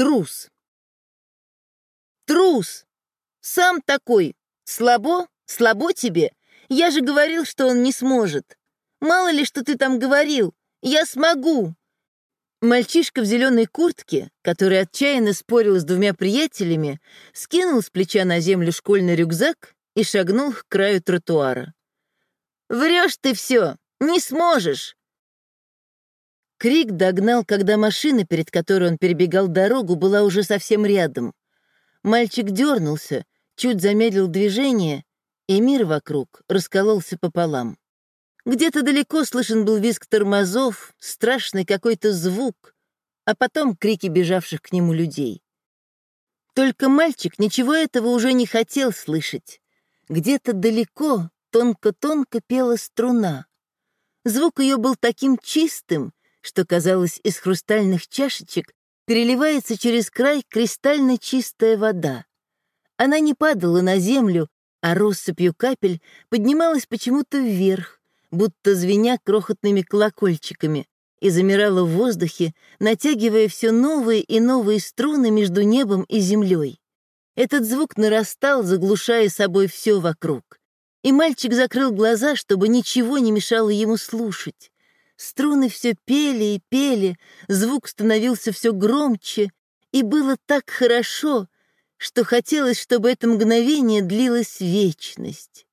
Трус. Трус! Сам такой. Слабо? Слабо тебе? Я же говорил, что он не сможет. Мало ли, что ты там говорил. Я смогу. Мальчишка в зеленой куртке, который отчаянно спорил с двумя приятелями, скинул с плеча на землю школьный рюкзак и шагнул к краю тротуара. «Врешь ты все! Не сможешь!» Крик догнал, когда машина, перед которой он перебегал дорогу, была уже совсем рядом. Мальчик дернулся, чуть замедлил движение, и мир вокруг раскололся пополам. Где-то далеко слышен был визг тормозов, страшный какой-то звук, а потом крики бежавших к нему людей. Только мальчик ничего этого уже не хотел слышать. Где-то далеко тонко-тонко пела струна. Звук ее был таким чистым, что, казалось, из хрустальных чашечек переливается через край кристально чистая вода. Она не падала на землю, а россыпью капель поднималась почему-то вверх, будто звеня крохотными колокольчиками, и замирала в воздухе, натягивая все новые и новые струны между небом и землей. Этот звук нарастал, заглушая собой все вокруг. И мальчик закрыл глаза, чтобы ничего не мешало ему слушать. Струны все пели и пели, звук становился все громче, и было так хорошо, что хотелось, чтобы это мгновение длилось вечность.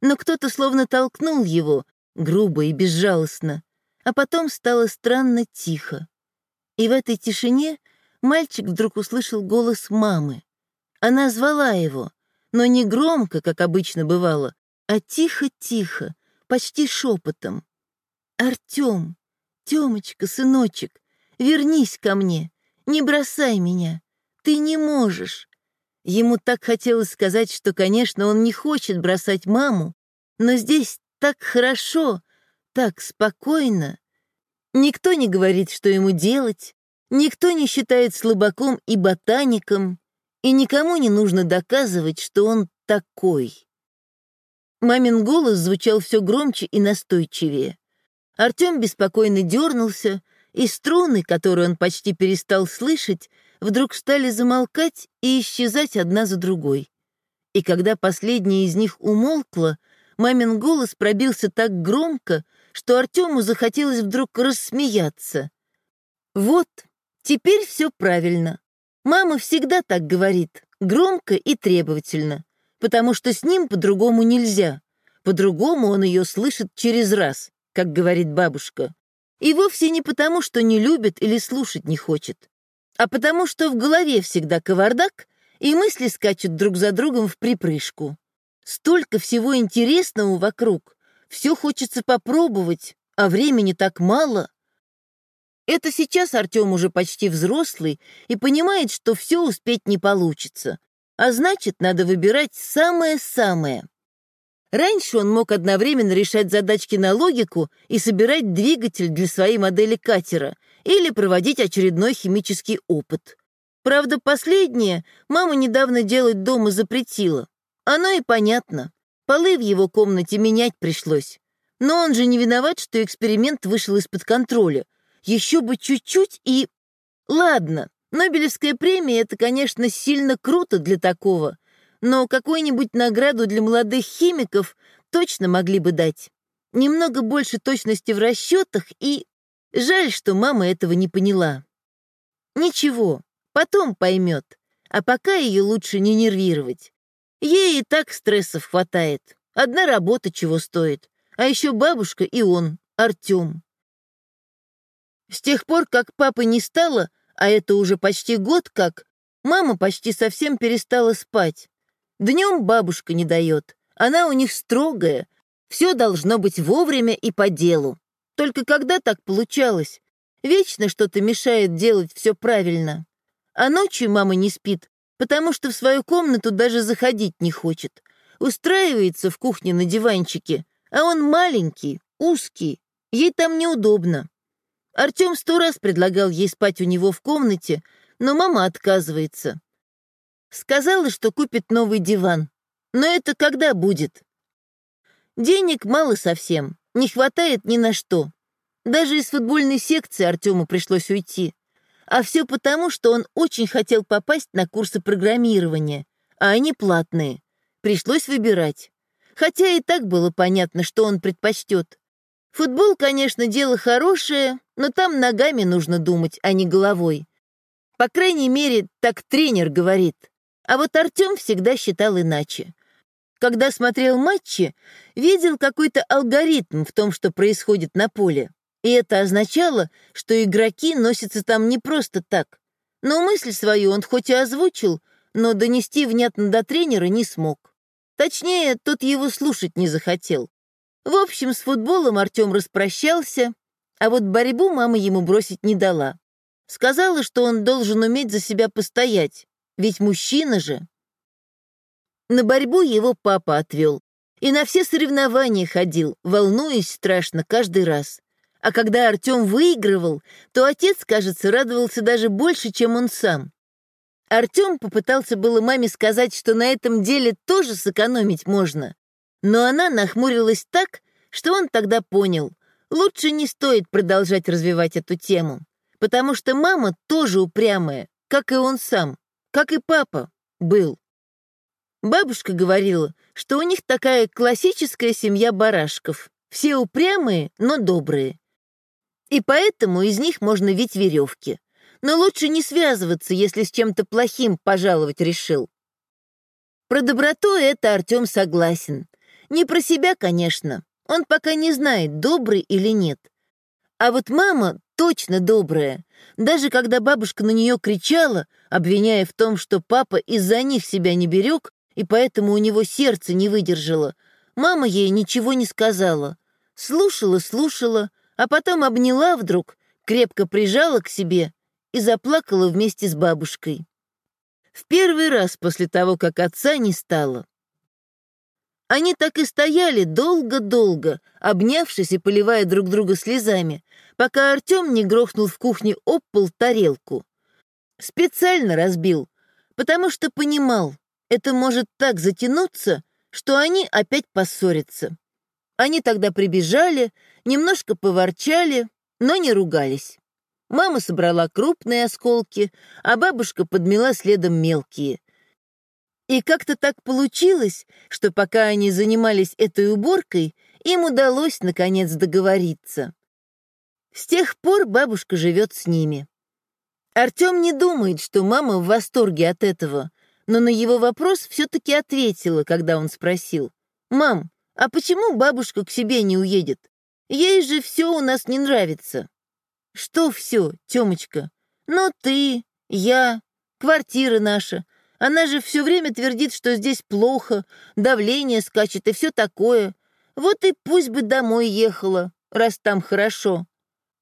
Но кто-то словно толкнул его, грубо и безжалостно, а потом стало странно тихо. И в этой тишине мальчик вдруг услышал голос мамы. Она звала его, но не громко, как обычно бывало, а тихо-тихо, почти шепотом. «Артём, Тёмочка, сыночек, вернись ко мне, не бросай меня, ты не можешь». Ему так хотелось сказать, что, конечно, он не хочет бросать маму, но здесь так хорошо, так спокойно. Никто не говорит, что ему делать, никто не считает слабаком и ботаником, и никому не нужно доказывать, что он такой. Мамин голос звучал все громче и настойчивее. Артем беспокойно дернулся, и струны, которые он почти перестал слышать, вдруг стали замолкать и исчезать одна за другой. И когда последняя из них умолкла, мамин голос пробился так громко, что Артему захотелось вдруг рассмеяться. «Вот, теперь все правильно. Мама всегда так говорит, громко и требовательно, потому что с ним по-другому нельзя. По-другому он ее слышит через раз как говорит бабушка, и вовсе не потому, что не любит или слушать не хочет, а потому что в голове всегда кавардак, и мысли скачут друг за другом в припрыжку. Столько всего интересного вокруг, все хочется попробовать, а времени так мало. Это сейчас Артем уже почти взрослый и понимает, что все успеть не получится, а значит, надо выбирать самое-самое. Раньше он мог одновременно решать задачки на логику и собирать двигатель для своей модели катера или проводить очередной химический опыт. Правда, последнее мама недавно делать дома запретила. Оно и понятно. Полы в его комнате менять пришлось. Но он же не виноват, что эксперимент вышел из-под контроля. Еще бы чуть-чуть и... Ладно, Нобелевская премия — это, конечно, сильно круто для такого — но какую-нибудь награду для молодых химиков точно могли бы дать. Немного больше точности в расчетах и... Жаль, что мама этого не поняла. Ничего, потом поймет, а пока ее лучше не нервировать. Ей и так стрессов хватает. Одна работа чего стоит, а еще бабушка и он, Артем. С тех пор, как папы не стало, а это уже почти год как, мама почти совсем перестала спать. Днем бабушка не дает. Она у них строгая. Все должно быть вовремя и по делу. Только когда так получалось? Вечно что-то мешает делать все правильно. А ночью мама не спит, потому что в свою комнату даже заходить не хочет. Устраивается в кухне на диванчике, а он маленький, узкий, ей там неудобно. Артем сто раз предлагал ей спать у него в комнате, но мама отказывается. Сказала, что купит новый диван. Но это когда будет? Денег мало совсем, не хватает ни на что. Даже из футбольной секции Артему пришлось уйти. А все потому, что он очень хотел попасть на курсы программирования, а они платные. Пришлось выбирать. Хотя и так было понятно, что он предпочтет. Футбол, конечно, дело хорошее, но там ногами нужно думать, а не головой. По крайней мере, так тренер говорит. А вот Артем всегда считал иначе. Когда смотрел матчи, видел какой-то алгоритм в том, что происходит на поле. И это означало, что игроки носятся там не просто так. Но мысль свою он хоть и озвучил, но донести внятно до тренера не смог. Точнее, тот его слушать не захотел. В общем, с футболом Артем распрощался, а вот борьбу мама ему бросить не дала. Сказала, что он должен уметь за себя постоять, ведь мужчина же. На борьбу его папа отвел. И на все соревнования ходил, волнуясь страшно каждый раз. А когда Артем выигрывал, то отец, кажется, радовался даже больше, чем он сам. Артем попытался было маме сказать, что на этом деле тоже сэкономить можно. Но она нахмурилась так, что он тогда понял, лучше не стоит продолжать развивать эту тему, потому что мама тоже упрямая, как и он сам, как и папа был. Бабушка говорила, что у них такая классическая семья барашков. Все упрямые, но добрые. И поэтому из них можно вить веревки. Но лучше не связываться, если с чем-то плохим пожаловать решил. Про доброту это Артем согласен. Не про себя, конечно. Он пока не знает, добрый или нет. А вот мама точно добрая. Даже когда бабушка на нее кричала, обвиняя в том, что папа из-за них себя не берег, и поэтому у него сердце не выдержало. Мама ей ничего не сказала. Слушала, слушала, а потом обняла вдруг, крепко прижала к себе и заплакала вместе с бабушкой. В первый раз после того, как отца не стало. Они так и стояли долго-долго, обнявшись и поливая друг друга слезами, пока Артем не грохнул в кухне об пол тарелку. Специально разбил, потому что понимал, это может так затянуться, что они опять поссорятся. Они тогда прибежали, немножко поворчали, но не ругались. Мама собрала крупные осколки, а бабушка подмела следом мелкие. И как-то так получилось, что пока они занимались этой уборкой, им удалось, наконец, договориться. С тех пор бабушка живет с ними. Артем не думает, что мама в восторге от этого, но на его вопрос все-таки ответила, когда он спросил. «Мам, а почему бабушка к себе не уедет? Ей же все у нас не нравится». «Что все, Темочка? Ну ты, я, квартира наша. Она же все время твердит, что здесь плохо, давление скачет и все такое. Вот и пусть бы домой ехала, раз там хорошо».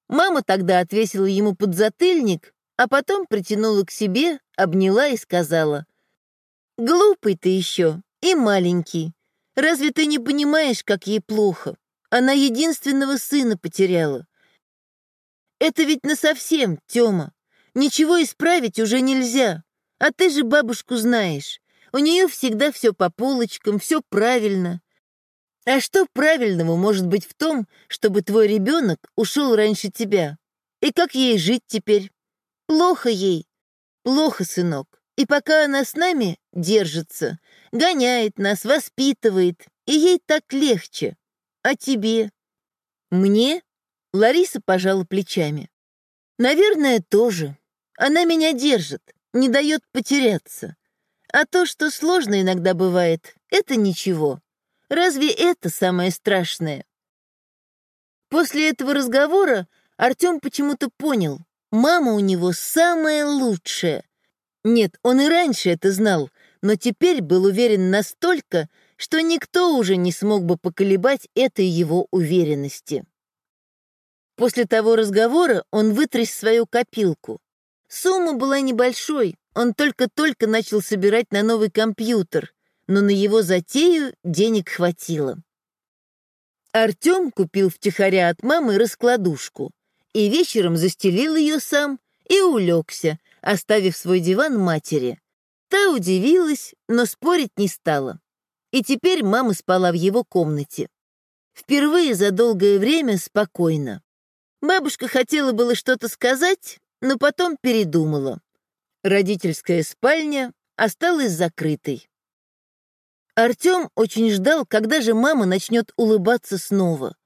Мама тогда отвесила ему подзатыльник, а потом притянула к себе, обняла и сказала — Глупый ты еще и маленький. Разве ты не понимаешь, как ей плохо? Она единственного сына потеряла. Это ведь насовсем, Тёма. Ничего исправить уже нельзя. А ты же бабушку знаешь. У нее всегда все по полочкам, все правильно. А что правильного может быть в том, чтобы твой ребенок ушел раньше тебя? И как ей жить теперь? Плохо ей. Плохо, сынок. И пока она с нами держится, гоняет нас, воспитывает, и ей так легче. А тебе? Мне? Лариса пожала плечами. Наверное, тоже. Она меня держит, не дает потеряться. А то, что сложно иногда бывает, это ничего. Разве это самое страшное? После этого разговора Артем почему-то понял, мама у него самая лучшая — нет, он и раньше это знал, но теперь был уверен настолько, что никто уже не смог бы поколебать этой его уверенности. После того разговора он вытряс свою копилку. Сумма была небольшой, он только-только начал собирать на новый компьютер, но на его затею денег хватило. Артем купил втихаря от мамы раскладушку и вечером застелил ее сам и улегся, оставив свой диван матери. Та удивилась, но спорить не стала. И теперь мама спала в его комнате. Впервые за долгое время спокойно. Бабушка хотела было что-то сказать, но потом передумала. Родительская спальня осталась закрытой. Артём очень ждал, когда же мама начнет улыбаться снова.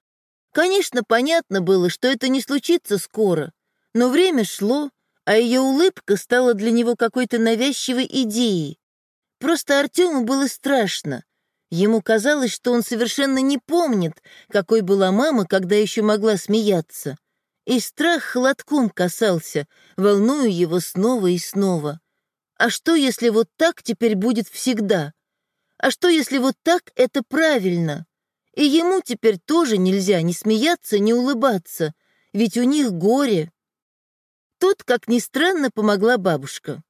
Конечно, понятно было, что это не случится скоро, но время шло, а ее улыбка стала для него какой-то навязчивой идеей. Просто Артему было страшно. Ему казалось, что он совершенно не помнит, какой была мама, когда еще могла смеяться. И страх холодком касался, волнуя его снова и снова. А что, если вот так теперь будет всегда? А что, если вот так это правильно? И ему теперь тоже нельзя ни смеяться, ни улыбаться, ведь у них горе. Тут, как ни странно, помогла бабушка.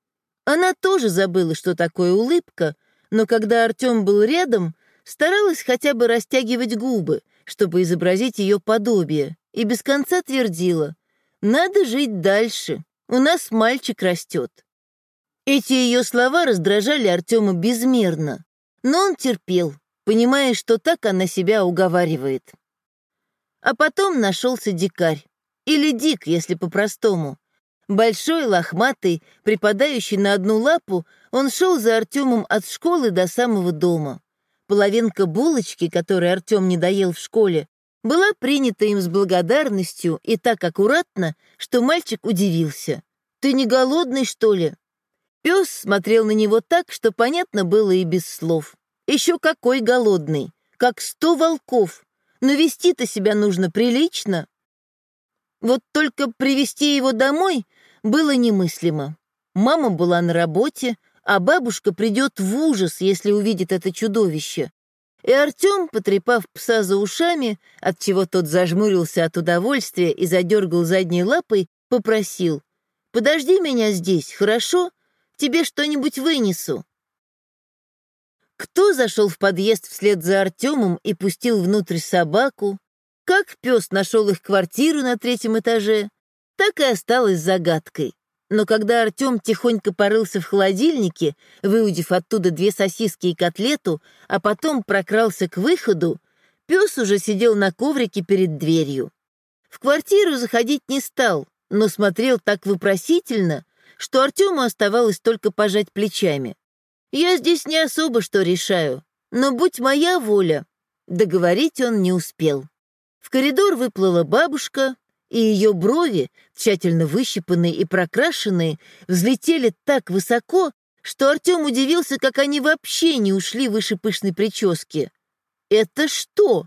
Она тоже забыла, что такое улыбка, но когда Артем был рядом, старалась хотя бы растягивать губы, чтобы изобразить ее подобие, и без конца твердила «Надо жить дальше, у нас мальчик растет». Эти ее слова раздражали Артема безмерно, но он терпел, понимая, что так она себя уговаривает. А потом нашелся дикарь, или дик, если по-простому, Большой, лохматый, припадающий на одну лапу, он шел за Артемом от школы до самого дома. Половинка булочки, которую Артем не доел в школе, была принята им с благодарностью и так аккуратно, что мальчик удивился. «Ты не голодный, что ли?» Пес смотрел на него так, что понятно было и без слов. Еще какой голодный, как сто волков. Но вести-то себя нужно прилично. Вот только привести его домой было немыслимо. Мама была на работе, а бабушка придет в ужас, если увидит это чудовище. И Артем, потрепав пса за ушами, от чего тот зажмурился от удовольствия и задергал задней лапой, попросил «Подожди меня здесь, хорошо? Тебе что-нибудь вынесу». Кто зашел в подъезд вслед за Артемом и пустил внутрь собаку? Как пес нашел их квартиру на третьем этаже? так и осталась загадкой. Но когда Артем тихонько порылся в холодильнике, выудив оттуда две сосиски и котлету, а потом прокрался к выходу, пес уже сидел на коврике перед дверью. В квартиру заходить не стал, но смотрел так вопросительно, что Артему оставалось только пожать плечами. «Я здесь не особо что решаю, но будь моя воля». Договорить он не успел. В коридор выплыла бабушка, и ее брови, тщательно выщипанные и прокрашенные, взлетели так высоко, что Артем удивился, как они вообще не ушли выше пышной прически. «Это что?»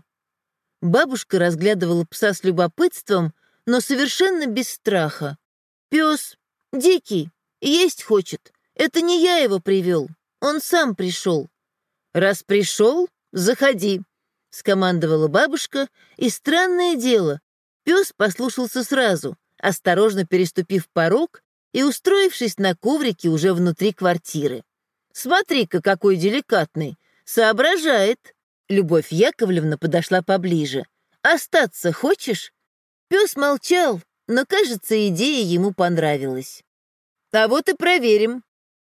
Бабушка разглядывала пса с любопытством, но совершенно без страха. «Пес дикий, есть хочет. Это не я его привел, он сам пришел». «Раз пришел, заходи», — скомандовала бабушка, и странное дело, Пес послушался сразу, осторожно переступив порог и устроившись на коврике уже внутри квартиры. «Смотри-ка, какой деликатный! Соображает!» Любовь Яковлевна подошла поближе. «Остаться хочешь?» Пес молчал, но, кажется, идея ему понравилась. «А вот и проверим.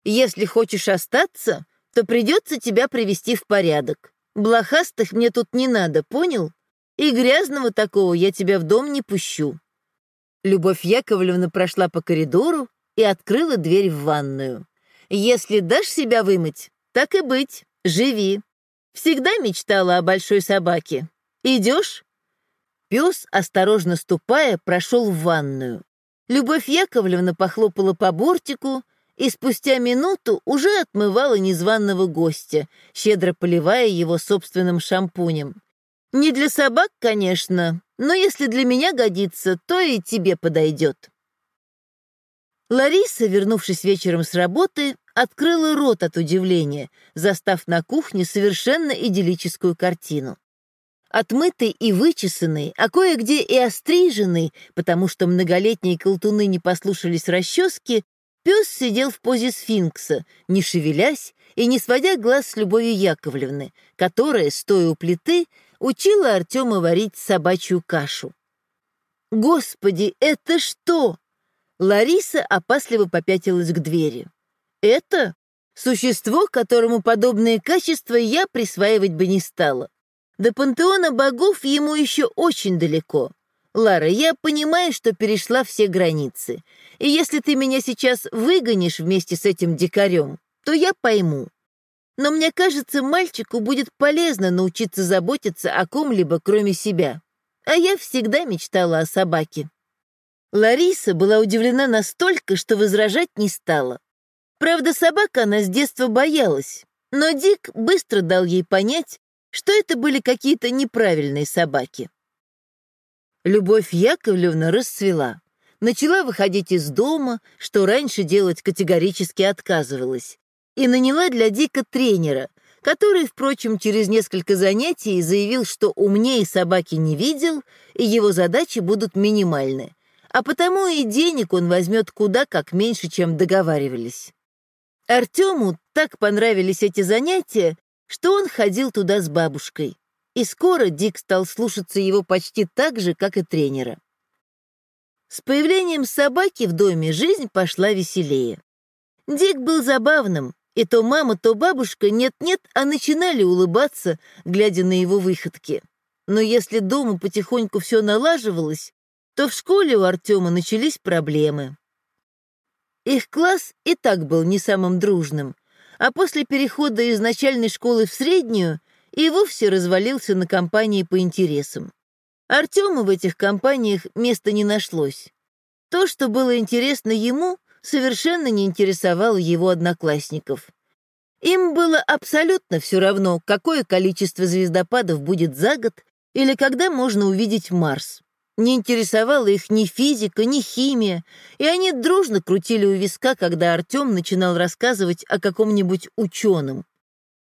Если хочешь остаться, то придется тебя привести в порядок. Блохастых мне тут не надо, понял?» И грязного такого я тебя в дом не пущу». Любовь Яковлевна прошла по коридору и открыла дверь в ванную. «Если дашь себя вымыть, так и быть, живи. Всегда мечтала о большой собаке. Идешь?» Пес, осторожно ступая, прошел в ванную. Любовь Яковлевна похлопала по бортику и спустя минуту уже отмывала незваного гостя, щедро поливая его собственным шампунем. Не для собак, конечно, но если для меня годится, то и тебе подойдет. Лариса, вернувшись вечером с работы, открыла рот от удивления, застав на кухне совершенно идиллическую картину. Отмытый и вычесанный, а кое-где и остриженный, потому что многолетние колтуны не послушались расчески, пес сидел в позе сфинкса, не шевелясь и не сводя глаз с Любовью Яковлевны, которая, стоя у плиты, учила Артема варить собачью кашу. «Господи, это что?» Лариса опасливо попятилась к двери. «Это существо, которому подобные качества я присваивать бы не стала. До пантеона богов ему еще очень далеко. Лара, я понимаю, что перешла все границы. И если ты меня сейчас выгонишь вместе с этим дикарем, то я пойму. Но мне кажется, мальчику будет полезно научиться заботиться о ком-либо, кроме себя. А я всегда мечтала о собаке. Лариса была удивлена настолько, что возражать не стала. Правда, собака она с детства боялась, но Дик быстро дал ей понять, что это были какие-то неправильные собаки. Любовь Яковлевна расцвела. Начала выходить из дома, что раньше делать категорически отказывалась, и наняла для Дика тренера, который, впрочем, через несколько занятий заявил, что умнее собаки не видел, и его задачи будут минимальны, а потому и денег он возьмет куда как меньше, чем договаривались. Артему так понравились эти занятия, что он ходил туда с бабушкой. И скоро Дик стал слушаться его почти так же, как и тренера. С появлением собаки в доме жизнь пошла веселее. Дик был забавным, и то мама, то бабушка нет-нет, а начинали улыбаться, глядя на его выходки. Но если дома потихоньку все налаживалось, то в школе у Артема начались проблемы. Их класс и так был не самым дружным, а после перехода из начальной школы в среднюю и вовсе развалился на компании по интересам. Артему в этих компаниях места не нашлось. То, что было интересно ему, совершенно не интересовало его одноклассников. Им было абсолютно все равно, какое количество звездопадов будет за год или когда можно увидеть Марс. Не интересовала их ни физика, ни химия, и они дружно крутили у виска, когда Артем начинал рассказывать о каком-нибудь ученом.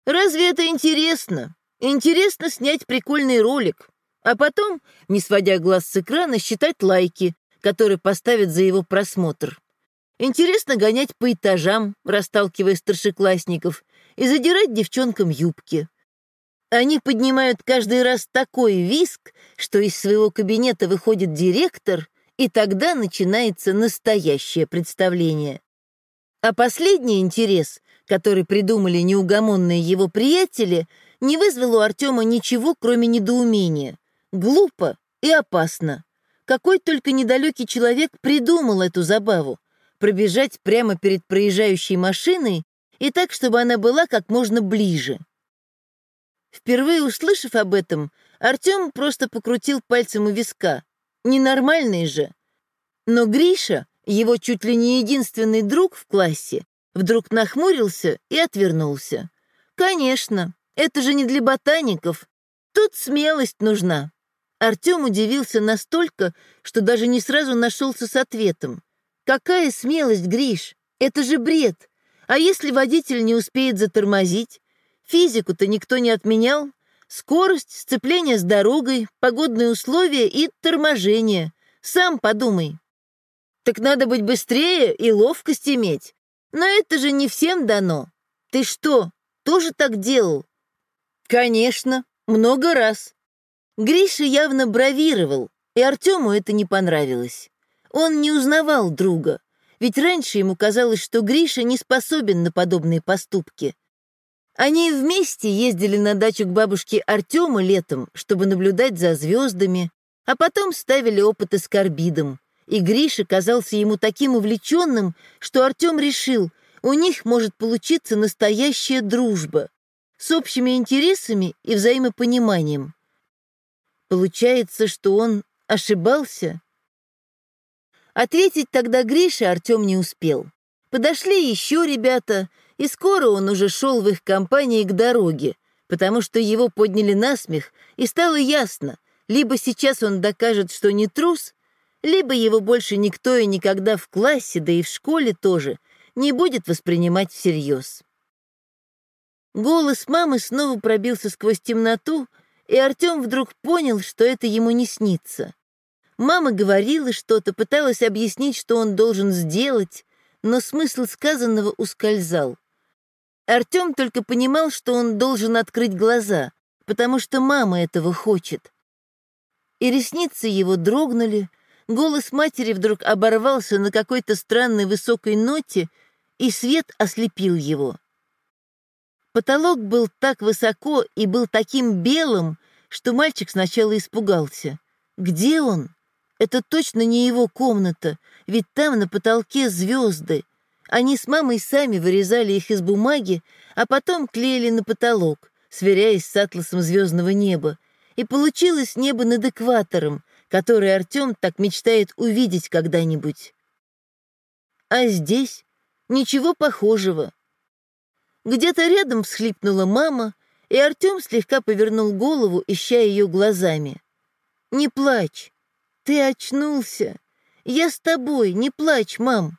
Разве это интересно? Интересно снять прикольный ролик, а потом, не сводя глаз с экрана, считать лайки, которые поставят за его просмотр. Интересно гонять по этажам, расталкивая старшеклассников, и задирать девчонкам юбки. Они поднимают каждый раз такой виск, что из своего кабинета выходит директор, и тогда начинается настоящее представление. А последний интерес, который придумали неугомонные его приятели, не вызвал у Артема ничего, кроме недоумения. Глупо и опасно. Какой только недалекий человек придумал эту забаву — пробежать прямо перед проезжающей машиной и так, чтобы она была как можно ближе. Впервые услышав об этом, Артем просто покрутил пальцем у виска. Ненормальный же. Но Гриша, его чуть ли не единственный друг в классе, вдруг нахмурился и отвернулся. Конечно, это же не для ботаников. Тут смелость нужна. Артем удивился настолько, что даже не сразу нашелся с ответом. Какая смелость, Гриш? Это же бред. А если водитель не успеет затормозить? Физику-то никто не отменял. Скорость, сцепление с дорогой, погодные условия и торможение. Сам подумай. Так надо быть быстрее и ловкость иметь. Но это же не всем дано. Ты что, тоже так делал? Конечно, много раз. Гриша явно бравировал, и Артему это не понравилось. Он не узнавал друга, ведь раньше ему казалось, что Гриша не способен на подобные поступки. Они вместе ездили на дачу к бабушке Артема летом, чтобы наблюдать за звездами, а потом ставили опыты с карбидом. И Гриша казался ему таким увлеченным, что Артем решил, у них может получиться настоящая дружба с общими интересами и взаимопониманием. Получается, что он ошибался? Ответить тогда Грише Артем не успел. Подошли еще ребята, и скоро он уже шел в их компании к дороге, потому что его подняли на смех, и стало ясно, либо сейчас он докажет, что не трус, либо его больше никто и никогда в классе, да и в школе тоже, не будет воспринимать всерьез. Голос мамы снова пробился сквозь темноту, и Артем вдруг понял, что это ему не снится. Мама говорила что-то, пыталась объяснить, что он должен сделать, но смысл сказанного ускользал. Артем только понимал, что он должен открыть глаза, потому что мама этого хочет. И ресницы его дрогнули, голос матери вдруг оборвался на какой-то странной высокой ноте, и свет ослепил его. Потолок был так высоко и был таким белым, что мальчик сначала испугался. Где он? Это точно не его комната, ведь там на потолке звезды. Они с мамой сами вырезали их из бумаги, а потом клеили на потолок, сверяясь с атласом звездного неба. И получилось небо над экватором, которое Артем так мечтает увидеть когда-нибудь. А здесь ничего похожего. Где-то рядом всхлипнула мама, и Артем слегка повернул голову, ища ее глазами. «Не плачь, ты очнулся. Я с тобой, не плачь, мам».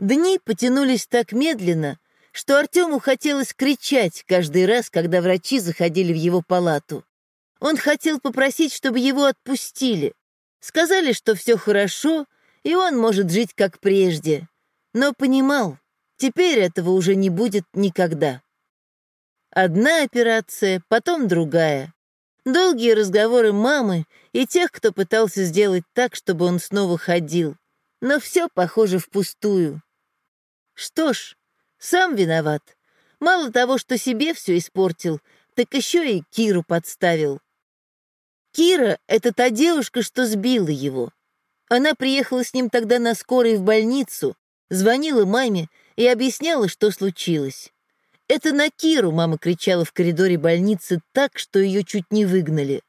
Дни потянулись так медленно, что Артему хотелось кричать каждый раз, когда врачи заходили в его палату. Он хотел попросить, чтобы его отпустили. Сказали, что все хорошо, и он может жить как прежде. Но понимал, теперь этого уже не будет никогда. Одна операция, потом другая. Долгие разговоры мамы и тех, кто пытался сделать так, чтобы он снова ходил. Но все похоже впустую. Что ж, сам виноват. Мало того, что себе все испортил, так еще и Киру подставил. Кира — это та девушка, что сбила его. Она приехала с ним тогда на скорой в больницу, звонила маме и объясняла, что случилось. Это на Киру мама кричала в коридоре больницы так, что ее чуть не выгнали.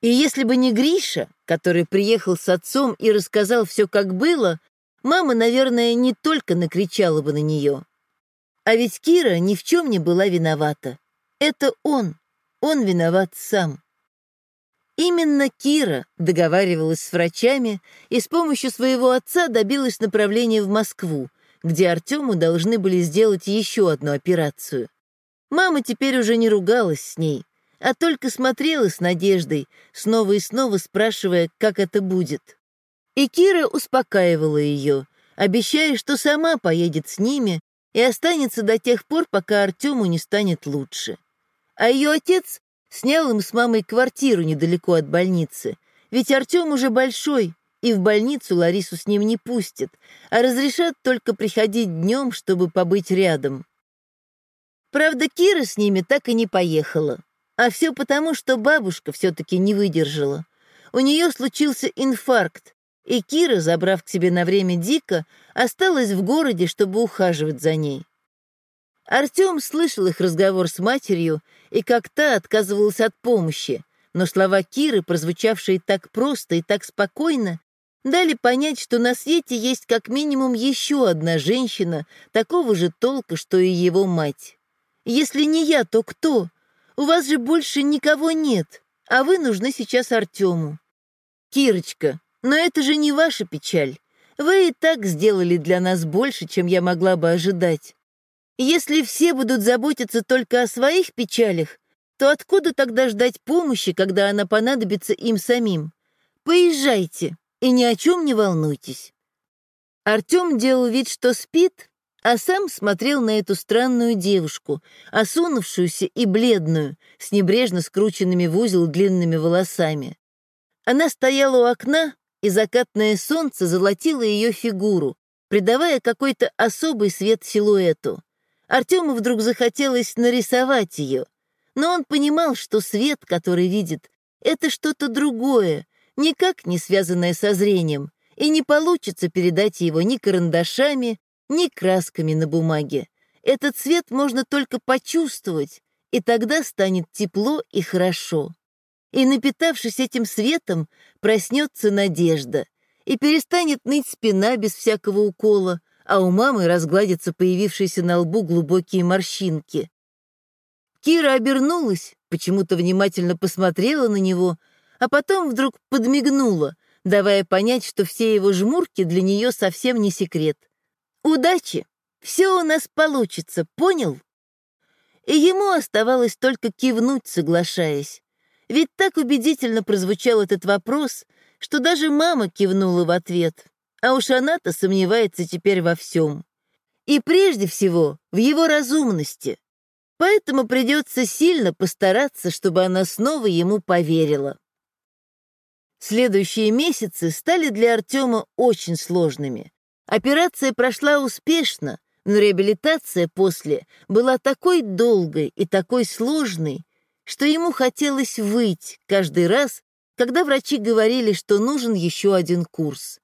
И если бы не Гриша, который приехал с отцом и рассказал все, как было, мама, наверное, не только накричала бы на нее. А ведь Кира ни в чем не была виновата. Это он, он виноват сам. Именно Кира договаривалась с врачами и с помощью своего отца добилась направления в Москву, где Артему должны были сделать еще одну операцию. Мама теперь уже не ругалась с ней, а только смотрела с надеждой, снова и снова спрашивая, как это будет. И Кира успокаивала ее, обещая, что сама поедет с ними и останется до тех пор, пока Артему не станет лучше. А ее отец Снял им с мамой квартиру недалеко от больницы, ведь Артем уже большой, и в больницу Ларису с ним не пустят, а разрешат только приходить днем, чтобы побыть рядом. Правда, Кира с ними так и не поехала. А все потому, что бабушка все-таки не выдержала. У нее случился инфаркт, и Кира, забрав к себе на время Дика, осталась в городе, чтобы ухаживать за ней. Артем слышал их разговор с матерью и как та отказывалась от помощи, но слова Киры, прозвучавшие так просто и так спокойно, дали понять, что на свете есть как минимум еще одна женщина такого же толка, что и его мать. Если не я, то кто? У вас же больше никого нет, а вы нужны сейчас Артему. Кирочка, но это же не ваша печаль. Вы и так сделали для нас больше, чем я могла бы ожидать. Если все будут заботиться только о своих печалях, то откуда тогда ждать помощи, когда она понадобится им самим? Поезжайте и ни о чем не волнуйтесь. Артем делал вид, что спит, а сам смотрел на эту странную девушку, осунувшуюся и бледную, с небрежно скрученными в узел длинными волосами. Она стояла у окна, и закатное солнце золотило ее фигуру, придавая какой-то особый свет силуэту. Артему вдруг захотелось нарисовать ее, но он понимал, что свет, который видит, это что-то другое, никак не связанное со зрением, и не получится передать его ни карандашами, ни красками на бумаге. Этот цвет можно только почувствовать, и тогда станет тепло и хорошо. И напитавшись этим светом, проснется надежда, и перестанет ныть спина без всякого укола, а у мамы разгладятся появившиеся на лбу глубокие морщинки. Кира обернулась, почему-то внимательно посмотрела на него, а потом вдруг подмигнула, давая понять, что все его жмурки для нее совсем не секрет. «Удачи! Все у нас получится, понял?» И ему оставалось только кивнуть, соглашаясь. Ведь так убедительно прозвучал этот вопрос, что даже мама кивнула в ответ, а уж она-то сомневается теперь во всем. И прежде всего в его разумности. Поэтому придется сильно постараться, чтобы она снова ему поверила. Следующие месяцы стали для Артема очень сложными. Операция прошла успешно, но реабилитация после была такой долгой и такой сложной, что ему хотелось выть каждый раз, когда врачи говорили, что нужен еще один курс.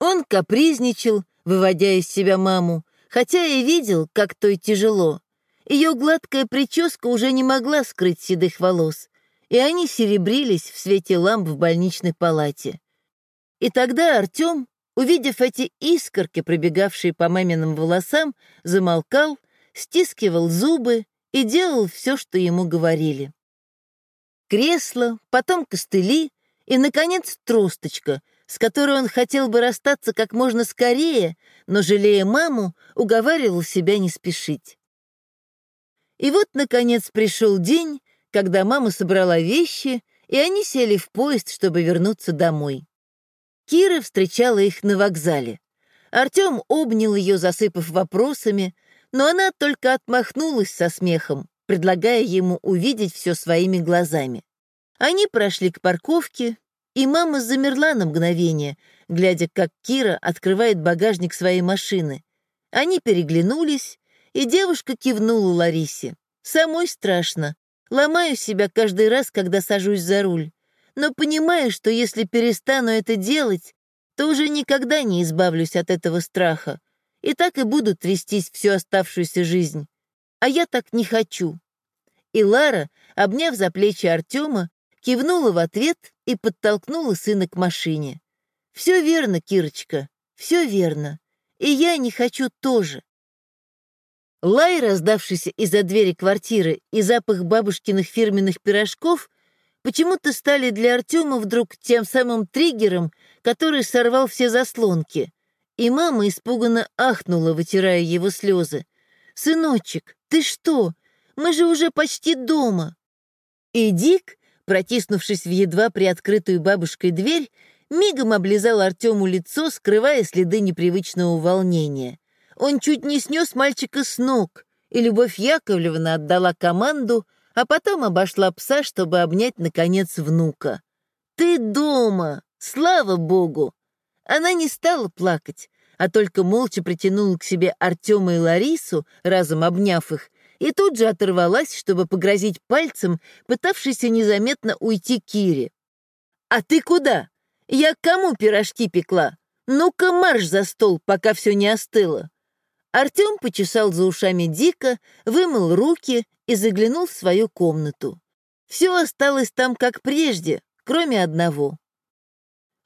Он капризничал, выводя из себя маму, хотя и видел, как той тяжело. Ее гладкая прическа уже не могла скрыть седых волос, и они серебрились в свете ламп в больничной палате. И тогда Артем, увидев эти искорки, пробегавшие по маминым волосам, замолкал, стискивал зубы и делал все, что ему говорили. Кресло, потом костыли и, наконец, тросточка, с которой он хотел бы расстаться как можно скорее, но, жалея маму, уговаривал себя не спешить. И вот, наконец, пришел день, когда мама собрала вещи, и они сели в поезд, чтобы вернуться домой. Кира встречала их на вокзале. Артем обнял ее, засыпав вопросами, но она только отмахнулась со смехом, предлагая ему увидеть все своими глазами. Они прошли к парковке, и мама замерла на мгновение, глядя, как Кира открывает багажник своей машины. Они переглянулись, и девушка кивнула Ларисе. «Самой страшно. Ломаю себя каждый раз, когда сажусь за руль. Но понимаю, что если перестану это делать, то уже никогда не избавлюсь от этого страха. И так и буду трястись всю оставшуюся жизнь. А я так не хочу». И Лара, обняв за плечи Артема, кивнула в ответ и подтолкнула сына к машине. «Все верно, Кирочка, все верно. И я не хочу тоже». Лай, раздавшийся из-за двери квартиры, и запах бабушкиных фирменных пирожков почему-то стали для Артема вдруг тем самым триггером, который сорвал все заслонки. И мама испуганно ахнула, вытирая его слезы. «Сыночек, ты что? Мы же уже почти дома!» И Дик, протиснувшись в едва приоткрытую бабушкой дверь, мигом облизал Артему лицо, скрывая следы непривычного волнения. Он чуть не снес мальчика с ног, и Любовь Яковлевна отдала команду, а потом обошла пса, чтобы обнять, наконец, внука. «Ты дома! Слава богу!» Она не стала плакать, а только молча притянула к себе Артема и Ларису, разом обняв их, и тут же оторвалась, чтобы погрозить пальцем, пытавшейся незаметно уйти Кире. «А ты куда? Я кому пирожки пекла? Ну-ка марш за стол, пока все не остыло!» Артем почесал за ушами дико, вымыл руки и заглянул в свою комнату. Все осталось там как прежде, кроме одного.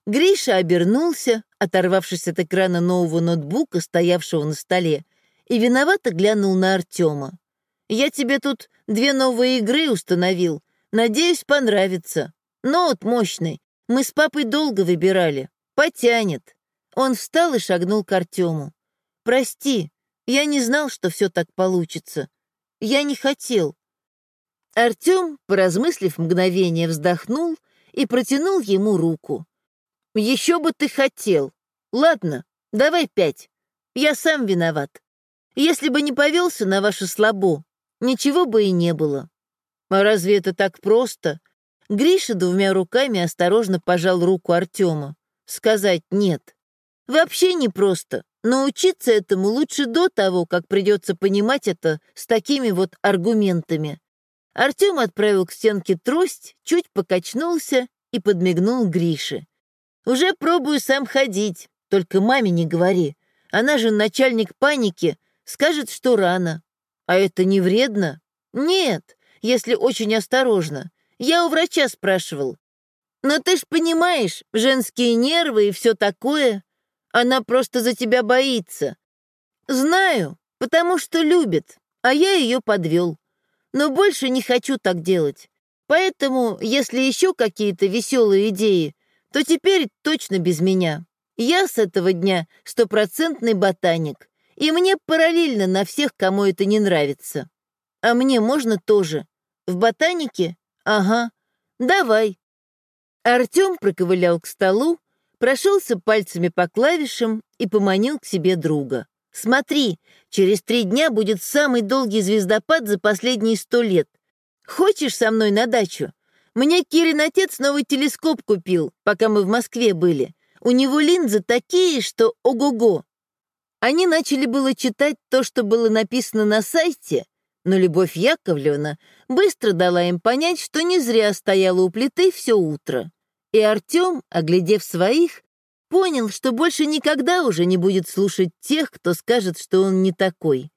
Гриша обернулся, оторвавшись от экрана нового ноутбука, стоявшего на столе, и виновато глянул на Артема. Я тебе тут две новые игры установил. Надеюсь, понравится. Ноут мощный. Мы с папой долго выбирали. Потянет». Он встал и шагнул к Артему. «Прости, я не знал, что все так получится. Я не хотел». Артем, поразмыслив мгновение, вздохнул и протянул ему руку. «Еще бы ты хотел. Ладно, давай пять. Я сам виноват. Если бы не повелся на ваше слабо, ничего бы и не было. А разве это так просто? Гриша двумя руками осторожно пожал руку Артема. Сказать «нет». Вообще не просто. Научиться этому лучше до того, как придется понимать это с такими вот аргументами. Артем отправил к стенке трость, чуть покачнулся и подмигнул Грише. «Уже пробую сам ходить, только маме не говори. Она же начальник паники, скажет, что рано. А это не вредно? Нет, если очень осторожно. Я у врача спрашивал. Но ты ж понимаешь, женские нервы и все такое. Она просто за тебя боится. Знаю, потому что любит, а я ее подвел. Но больше не хочу так делать. Поэтому, если еще какие-то веселые идеи, то теперь точно без меня. Я с этого дня стопроцентный ботаник. И мне параллельно на всех, кому это не нравится. А мне можно тоже. В ботанике? Ага. Давай. Артем проковылял к столу, прошелся пальцами по клавишам и поманил к себе друга. «Смотри, через три дня будет самый долгий звездопад за последние сто лет. Хочешь со мной на дачу? Мне Кирин отец новый телескоп купил, пока мы в Москве были. У него линзы такие, что ого-го. Они начали было читать то, что было написано на сайте, но Любовь Яковлевна быстро дала им понять, что не зря стояла у плиты все утро. И Артем, оглядев своих, понял, что больше никогда уже не будет слушать тех, кто скажет, что он не такой.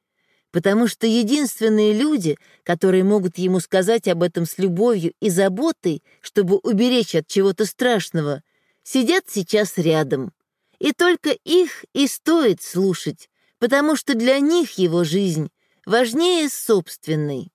Потому что единственные люди, которые могут ему сказать об этом с любовью и заботой, чтобы уберечь от чего-то страшного, сидят сейчас рядом. И только их и стоит слушать, потому что для них его жизнь важнее собственной.